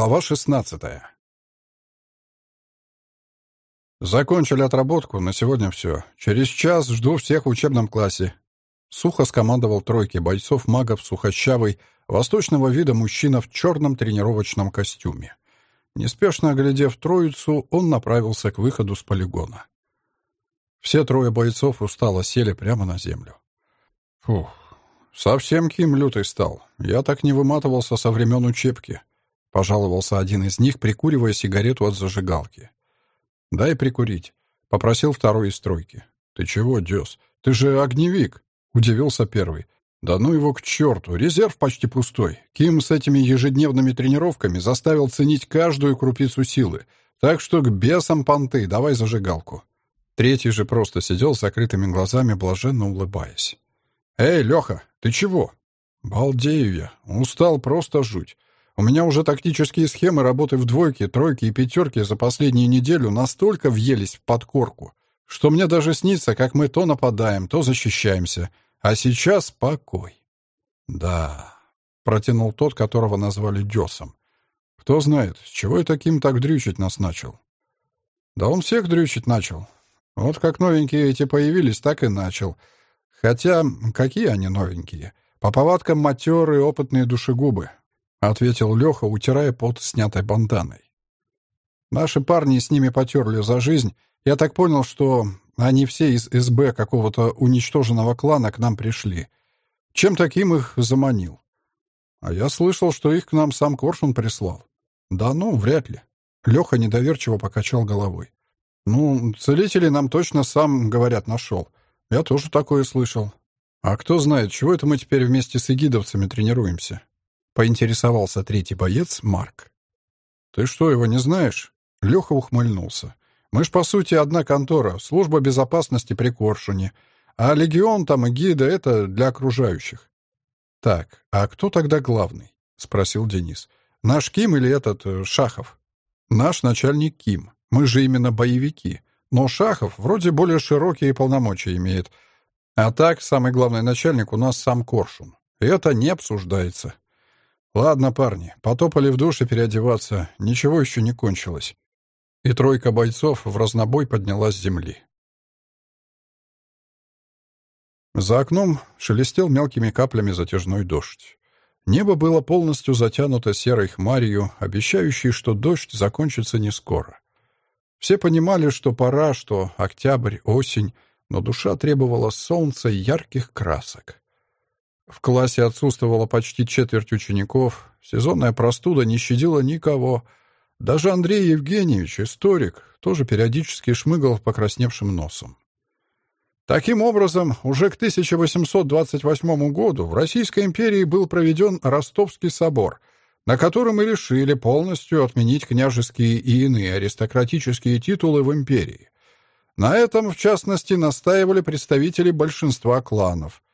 Глава 16 Закончили отработку, на сегодня все. Через час жду всех в учебном классе. Сухо скомандовал тройки бойцов-магов сухощавый, восточного вида мужчина в черном тренировочном костюме. Неспешно оглядев троицу, он направился к выходу с полигона. Все трое бойцов устало сели прямо на землю. Фух, совсем Ким лютый стал. Я так не выматывался со времен учебки. — пожаловался один из них, прикуривая сигарету от зажигалки. «Дай прикурить», — попросил второй из стройки. «Ты чего, Дёс? Ты же огневик!» — удивился первый. «Да ну его к черту! Резерв почти пустой. Ким с этими ежедневными тренировками заставил ценить каждую крупицу силы. Так что к бесам понты, давай зажигалку». Третий же просто сидел с закрытыми глазами, блаженно улыбаясь. «Эй, Леха, ты чего?» «Балдею я. Устал просто жуть. У меня уже тактические схемы работы в двойке, тройке и пятерке за последнюю неделю настолько въелись в подкорку, что мне даже снится, как мы то нападаем, то защищаемся. А сейчас покой. Да, протянул тот, которого назвали Десом. Кто знает, с чего я таким так дрючить нас начал? Да он всех дрючить начал. Вот как новенькие эти появились, так и начал. Хотя, какие они новенькие? По повадкам матерые опытные душегубы. — ответил Леха, утирая пот снятой банданой. «Наши парни с ними потерли за жизнь. Я так понял, что они все из СБ какого-то уничтоженного клана к нам пришли. Чем таким их заманил? А я слышал, что их к нам сам Коршун прислал. Да ну, вряд ли». Леха недоверчиво покачал головой. «Ну, целители нам точно сам, говорят, нашел. Я тоже такое слышал. А кто знает, чего это мы теперь вместе с эгидовцами тренируемся?» — поинтересовался третий боец Марк. «Ты что, его не знаешь?» Леха ухмыльнулся. «Мы ж, по сути, одна контора, служба безопасности при Коршуне, а легион там и гида — это для окружающих». «Так, а кто тогда главный?» — спросил Денис. «Наш Ким или этот э, Шахов?» «Наш начальник Ким. Мы же именно боевики. Но Шахов вроде более широкие полномочия имеет. А так, самый главный начальник у нас сам Коршун. И это не обсуждается. «Ладно, парни, потопали в душ и переодеваться. Ничего еще не кончилось». И тройка бойцов в разнобой поднялась с земли. За окном шелестел мелкими каплями затяжной дождь. Небо было полностью затянуто серой хмарью, обещающей, что дождь закончится не скоро. Все понимали, что пора, что октябрь, осень, но душа требовала солнца и ярких красок. В классе отсутствовало почти четверть учеников. Сезонная простуда не щадила никого. Даже Андрей Евгеньевич, историк, тоже периодически шмыгал покрасневшим носом. Таким образом, уже к 1828 году в Российской империи был проведен Ростовский собор, на котором и решили полностью отменить княжеские и иные аристократические титулы в империи. На этом, в частности, настаивали представители большинства кланов –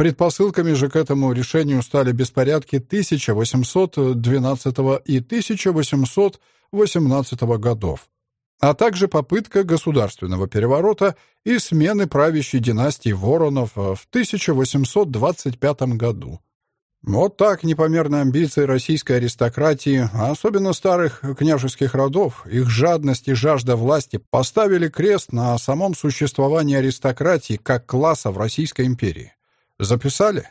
Предпосылками же к этому решению стали беспорядки 1812 и 1818 годов, а также попытка государственного переворота и смены правящей династии Воронов в 1825 году. Вот так непомерные амбиции российской аристократии, а особенно старых княжеских родов, их жадность и жажда власти поставили крест на самом существовании аристократии как класса в Российской империи. Записали?»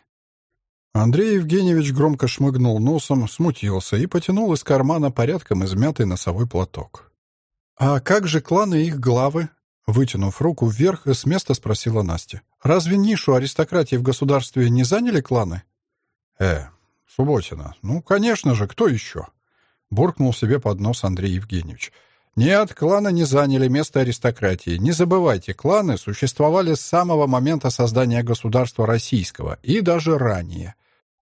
Андрей Евгеньевич громко шмыгнул носом, смутился и потянул из кармана порядком измятый носовой платок. «А как же кланы и их главы?» Вытянув руку вверх, с места спросила Настя. «Разве нишу аристократии в государстве не заняли кланы?» «Э, Субботина, ну, конечно же, кто еще?» Буркнул себе под нос Андрей Евгеньевич. Нет, кланы не заняли место аристократии. Не забывайте, кланы существовали с самого момента создания государства российского и даже ранее.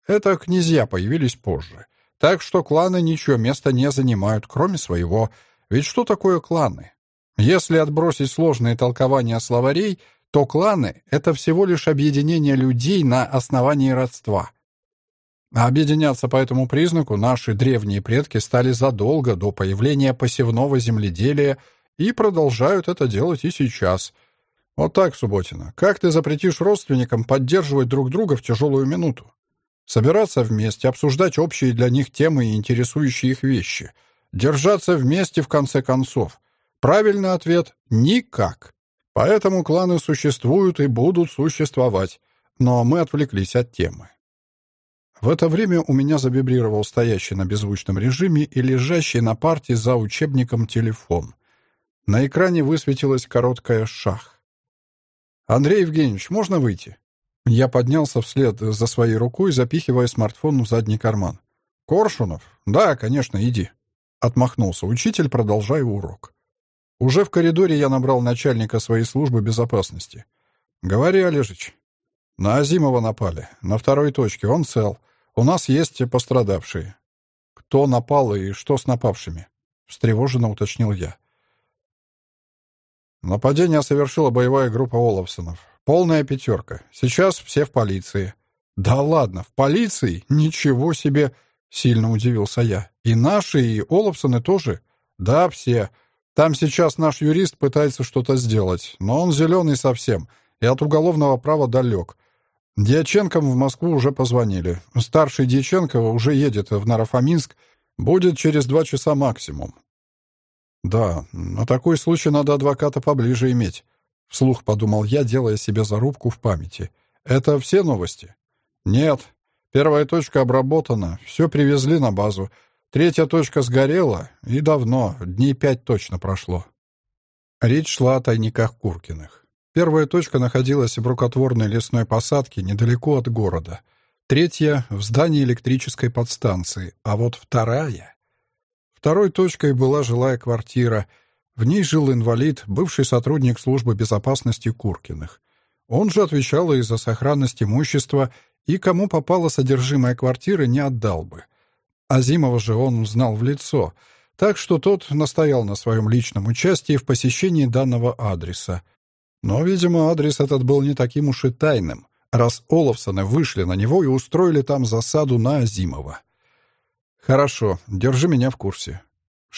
Это князья появились позже. Так что кланы ничего места не занимают, кроме своего. Ведь что такое кланы? Если отбросить сложные толкования словарей, то кланы — это всего лишь объединение людей на основании родства. Объединяться по этому признаку наши древние предки стали задолго до появления посевного земледелия и продолжают это делать и сейчас. Вот так, Субботина, как ты запретишь родственникам поддерживать друг друга в тяжелую минуту? Собираться вместе, обсуждать общие для них темы и интересующие их вещи. Держаться вместе в конце концов. Правильный ответ — никак. Поэтому кланы существуют и будут существовать. Но мы отвлеклись от темы. В это время у меня завибрировал стоящий на беззвучном режиме и лежащий на парте за учебником телефон. На экране высветилась короткая «шах». «Андрей Евгеньевич, можно выйти?» Я поднялся вслед за своей рукой, запихивая смартфон в задний карман. «Коршунов? Да, конечно, иди». Отмахнулся учитель, продолжая урок. Уже в коридоре я набрал начальника своей службы безопасности. «Говори, Олежич». «На Азимова напали. На второй точке. Он цел. У нас есть пострадавшие». «Кто напал и что с напавшими?» — встревоженно уточнил я. Нападение совершила боевая группа Олафсонов. Полная пятерка. Сейчас все в полиции. Да ладно, в полиции? Ничего себе! Сильно удивился я. И наши, и Олафсоны тоже? Да, все. Там сейчас наш юрист пытается что-то сделать, но он зеленый совсем, и от уголовного права далек. Дьяченкам в Москву уже позвонили. Старший Дьяченкова уже едет в Нарафаминск, будет через два часа максимум. Да, на такой случай надо адвоката поближе иметь. — вслух подумал я, делая себе зарубку в памяти. «Это все новости?» «Нет. Первая точка обработана, все привезли на базу. Третья точка сгорела, и давно, дней пять точно прошло». Речь шла о тайниках Куркиных. Первая точка находилась в рукотворной лесной посадке недалеко от города. Третья — в здании электрической подстанции, а вот вторая... Второй точкой была жилая квартира — в ней жил инвалид, бывший сотрудник службы безопасности Куркиных. Он же отвечал и за сохранность имущества, и кому попало содержимое квартиры, не отдал бы. Азимова же он знал в лицо, так что тот настоял на своем личном участии в посещении данного адреса. Но, видимо, адрес этот был не таким уж и тайным, раз Олафсоны вышли на него и устроили там засаду на Азимова. «Хорошо, держи меня в курсе.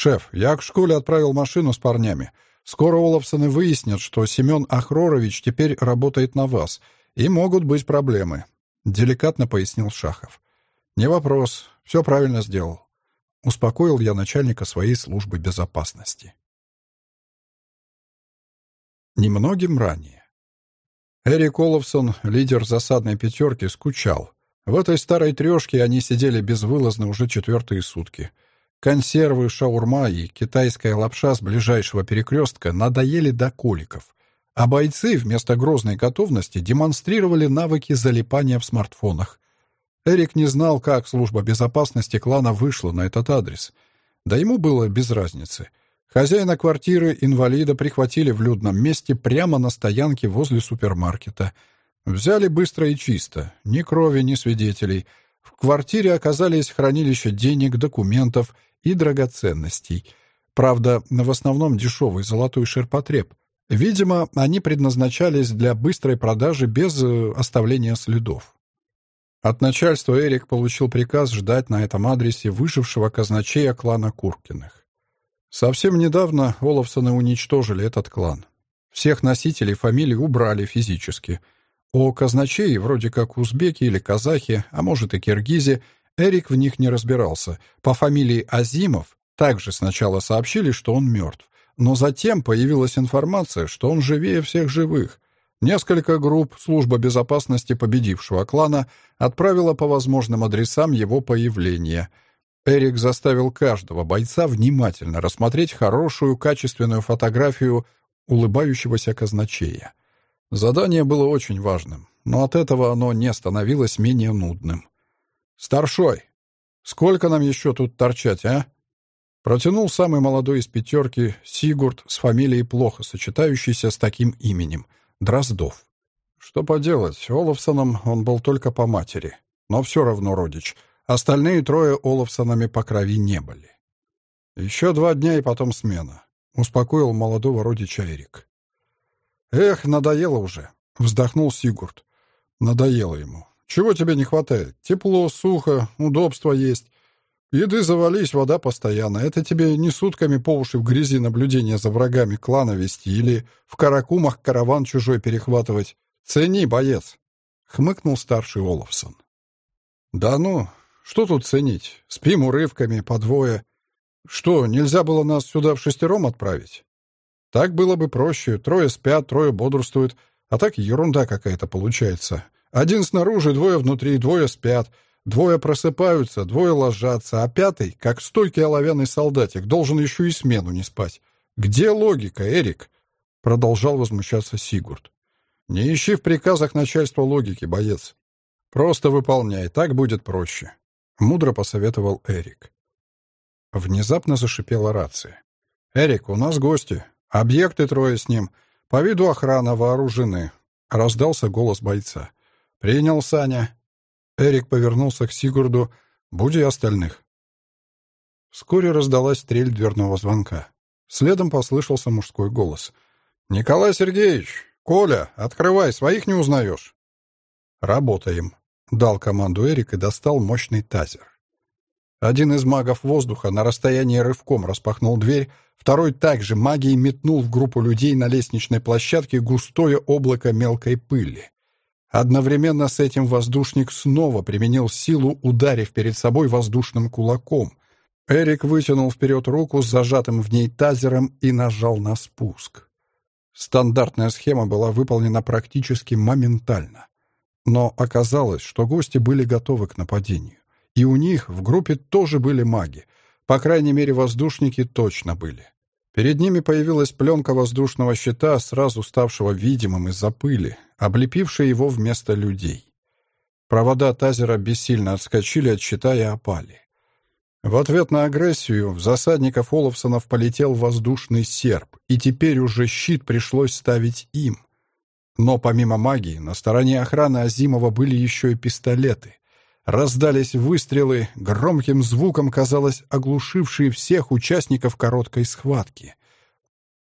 «Шеф, я к школе отправил машину с парнями. Скоро Олафсоны выяснят, что Семен Ахрорович теперь работает на вас, и могут быть проблемы», — деликатно пояснил Шахов. «Не вопрос. Все правильно сделал». Успокоил я начальника своей службы безопасности. Немногим ранее. Эрик Олафсон, лидер засадной пятерки, скучал. В этой старой трешке они сидели безвылазно уже четвертые сутки — Консервы, шаурма и китайская лапша с ближайшего перекрестка надоели до коликов, а бойцы вместо грозной готовности демонстрировали навыки залипания в смартфонах. Эрик не знал, как служба безопасности клана вышла на этот адрес. Да ему было без разницы. Хозяина квартиры инвалида прихватили в людном месте прямо на стоянке возле супермаркета. Взяли быстро и чисто. Ни крови, ни свидетелей. В квартире оказались хранилища денег, документов — и драгоценностей. Правда, в основном дешевый золотой ширпотреб. Видимо, они предназначались для быстрой продажи без э, оставления следов. От начальства Эрик получил приказ ждать на этом адресе выжившего казначея клана Куркиных. Совсем недавно Олафсоны уничтожили этот клан. Всех носителей фамилий убрали физически. О казначеи, вроде как узбеки или казахи, а может и киргизи, Эрик в них не разбирался. По фамилии Азимов также сначала сообщили, что он мертв. Но затем появилась информация, что он живее всех живых. Несколько групп служба безопасности победившего клана отправила по возможным адресам его появления. Эрик заставил каждого бойца внимательно рассмотреть хорошую, качественную фотографию улыбающегося казначея. Задание было очень важным, но от этого оно не становилось менее нудным. «Старшой, сколько нам еще тут торчать, а?» Протянул самый молодой из пятерки Сигурд с фамилией плохо сочетающейся с таким именем — Дроздов. Что поделать, Олафсоном он был только по матери, но все равно родич. Остальные трое Олафсонами по крови не были. «Еще два дня и потом смена», — успокоил молодого родича Эрик. «Эх, надоело уже», — вздохнул Сигурд. «Надоело ему. Чего тебе не хватает? Тепло, сухо, удобство есть. Еды завались, вода постоянно. Это тебе не сутками по уши в грязи наблюдения за врагами клана вести или в каракумах караван чужой перехватывать. Цени, боец!» — хмыкнул старший Олафсон. «Да ну, что тут ценить? Спим урывками, по двое. Что, нельзя было нас сюда в шестером отправить? Так было бы проще. Трое спят, трое бодрствуют. А так ерунда какая-то получается. Один снаружи, двое внутри, двое спят. Двое просыпаются, двое ложатся, а пятый, как стойкий оловянный солдатик, должен еще и смену не спать. Где логика, Эрик?» Продолжал возмущаться Сигурд. «Не ищи в приказах начальства логики, боец. Просто выполняй, так будет проще», — мудро посоветовал Эрик. Внезапно зашипела рация. «Эрик, у нас гости. Объекты трое с ним. По виду охрана, вооружены». Раздался голос бойца. «Принял, Саня». Эрик повернулся к Сигурду. «Буди остальных». Вскоре раздалась стрель дверного звонка. Следом послышался мужской голос. «Николай Сергеевич! Коля, открывай, своих не узнаешь!» «Работаем», — дал команду Эрик и достал мощный тазер. Один из магов воздуха на расстоянии рывком распахнул дверь, второй также магией метнул в группу людей на лестничной площадке густое облако мелкой пыли. Одновременно с этим воздушник снова применил силу, ударив перед собой воздушным кулаком. Эрик вытянул вперед руку с зажатым в ней тазером и нажал на спуск. Стандартная схема была выполнена практически моментально. Но оказалось, что гости были готовы к нападению. И у них в группе тоже были маги. По крайней мере, воздушники точно были. Перед ними появилась пленка воздушного щита, сразу ставшего видимым из-за пыли, облепившая его вместо людей. Провода тазера бессильно отскочили от щита и опали. В ответ на агрессию в засадников Олафсонов полетел воздушный серп, и теперь уже щит пришлось ставить им. Но помимо магии, на стороне охраны Азимова были еще и пистолеты. Раздались выстрелы, громким звуком, казалось, оглушившие всех участников короткой схватки.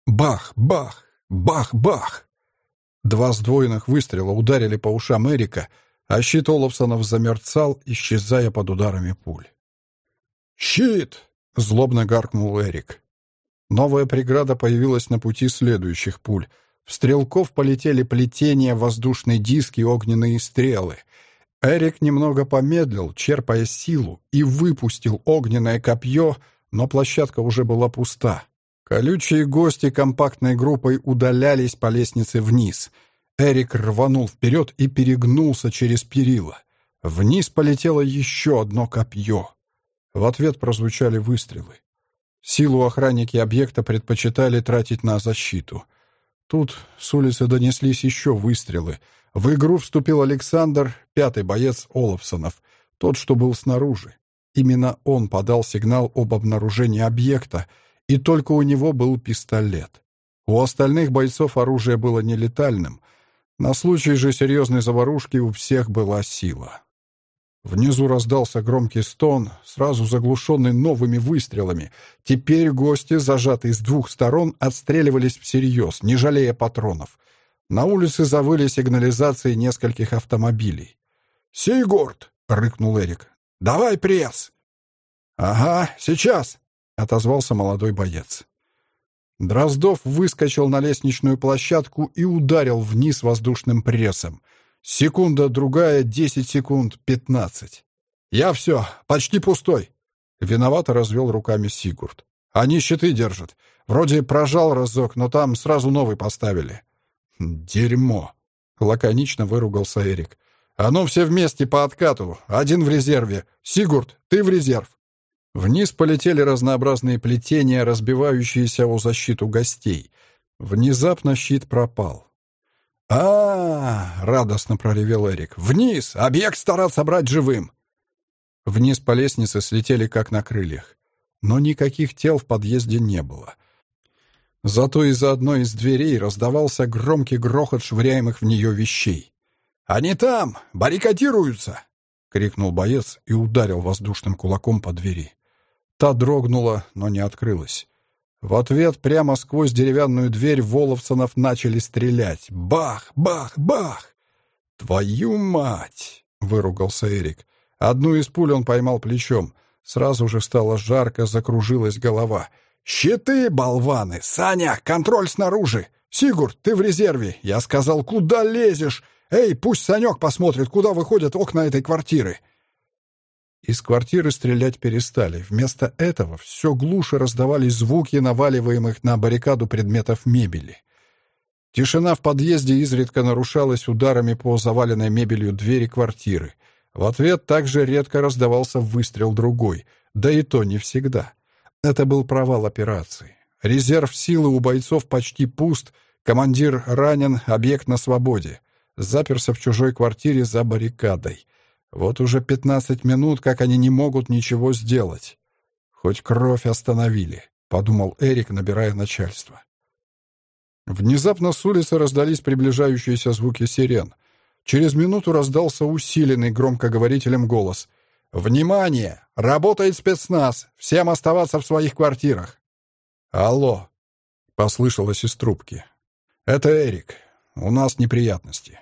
Бах, бах, бах, бах! Два сдвоенных выстрела ударили по ушам Эрика, а щит Олафсонов замерцал, исчезая под ударами пуль. «Щит!» — злобно гаркнул Эрик. Новая преграда появилась на пути следующих пуль. В стрелков полетели плетения, воздушные диски и огненные стрелы — Эрик немного помедлил, черпая силу, и выпустил огненное копье, но площадка уже была пуста. Колючие гости компактной группой удалялись по лестнице вниз. Эрик рванул вперед и перегнулся через перила. Вниз полетело еще одно копье. В ответ прозвучали выстрелы. Силу охранники объекта предпочитали тратить на защиту. Тут с улицы донеслись еще выстрелы — в игру вступил Александр, пятый боец Олафсонов, тот, что был снаружи. Именно он подал сигнал об обнаружении объекта, и только у него был пистолет. У остальных бойцов оружие было нелетальным. На случай же серьезной заварушки у всех была сила. Внизу раздался громкий стон, сразу заглушенный новыми выстрелами. Теперь гости, зажатые с двух сторон, отстреливались всерьез, не жалея патронов. На улице завыли сигнализации нескольких автомобилей. «Сигурд!» — рыкнул Эрик. «Давай пресс!» «Ага, сейчас!» — отозвался молодой боец. Дроздов выскочил на лестничную площадку и ударил вниз воздушным прессом. Секунда, другая, десять секунд, пятнадцать. «Я все, почти пустой!» Виновато развел руками Сигурд. «Они щиты держат. Вроде прожал разок, но там сразу новый поставили. «Дерьмо!» — лаконично выругался Эрик. «А ну все вместе по откату. Один в резерве. Сигурд, ты в резерв». Вниз полетели разнообразные плетения, разбивающиеся о защиту гостей. Внезапно щит пропал. А, -а, -а радостно проревел Эрик. «Вниз! Объект стараться брать живым!» Вниз по лестнице слетели как на крыльях. Но никаких тел в подъезде не было. Зато из-за одной из дверей раздавался громкий грохот швыряемых в нее вещей. «Они там! Баррикадируются!» — крикнул боец и ударил воздушным кулаком по двери. Та дрогнула, но не открылась. В ответ прямо сквозь деревянную дверь Воловцанов начали стрелять. Бах! Бах! Бах! «Твою мать!» — выругался Эрик. Одну из пуль он поймал плечом. Сразу же стало жарко, закружилась голова — «Щиты, болваны! Саня, контроль снаружи! Сигурд, ты в резерве! Я сказал, куда лезешь? Эй, пусть Санек посмотрит, куда выходят окна этой квартиры!» Из квартиры стрелять перестали. Вместо этого все глуше раздавались звуки наваливаемых на баррикаду предметов мебели. Тишина в подъезде изредка нарушалась ударами по заваленной мебелью двери квартиры. В ответ также редко раздавался выстрел другой, да и то не всегда. Это был провал операции. Резерв силы у бойцов почти пуст, командир ранен, объект на свободе. Заперся в чужой квартире за баррикадой. Вот уже пятнадцать минут, как они не могут ничего сделать. Хоть кровь остановили, — подумал Эрик, набирая начальство. Внезапно с улицы раздались приближающиеся звуки сирен. Через минуту раздался усиленный громкоговорителем голос. «Внимание! Работает спецназ! Всем оставаться в своих квартирах!» «Алло!» — послышалось из трубки. «Это Эрик. У нас неприятности.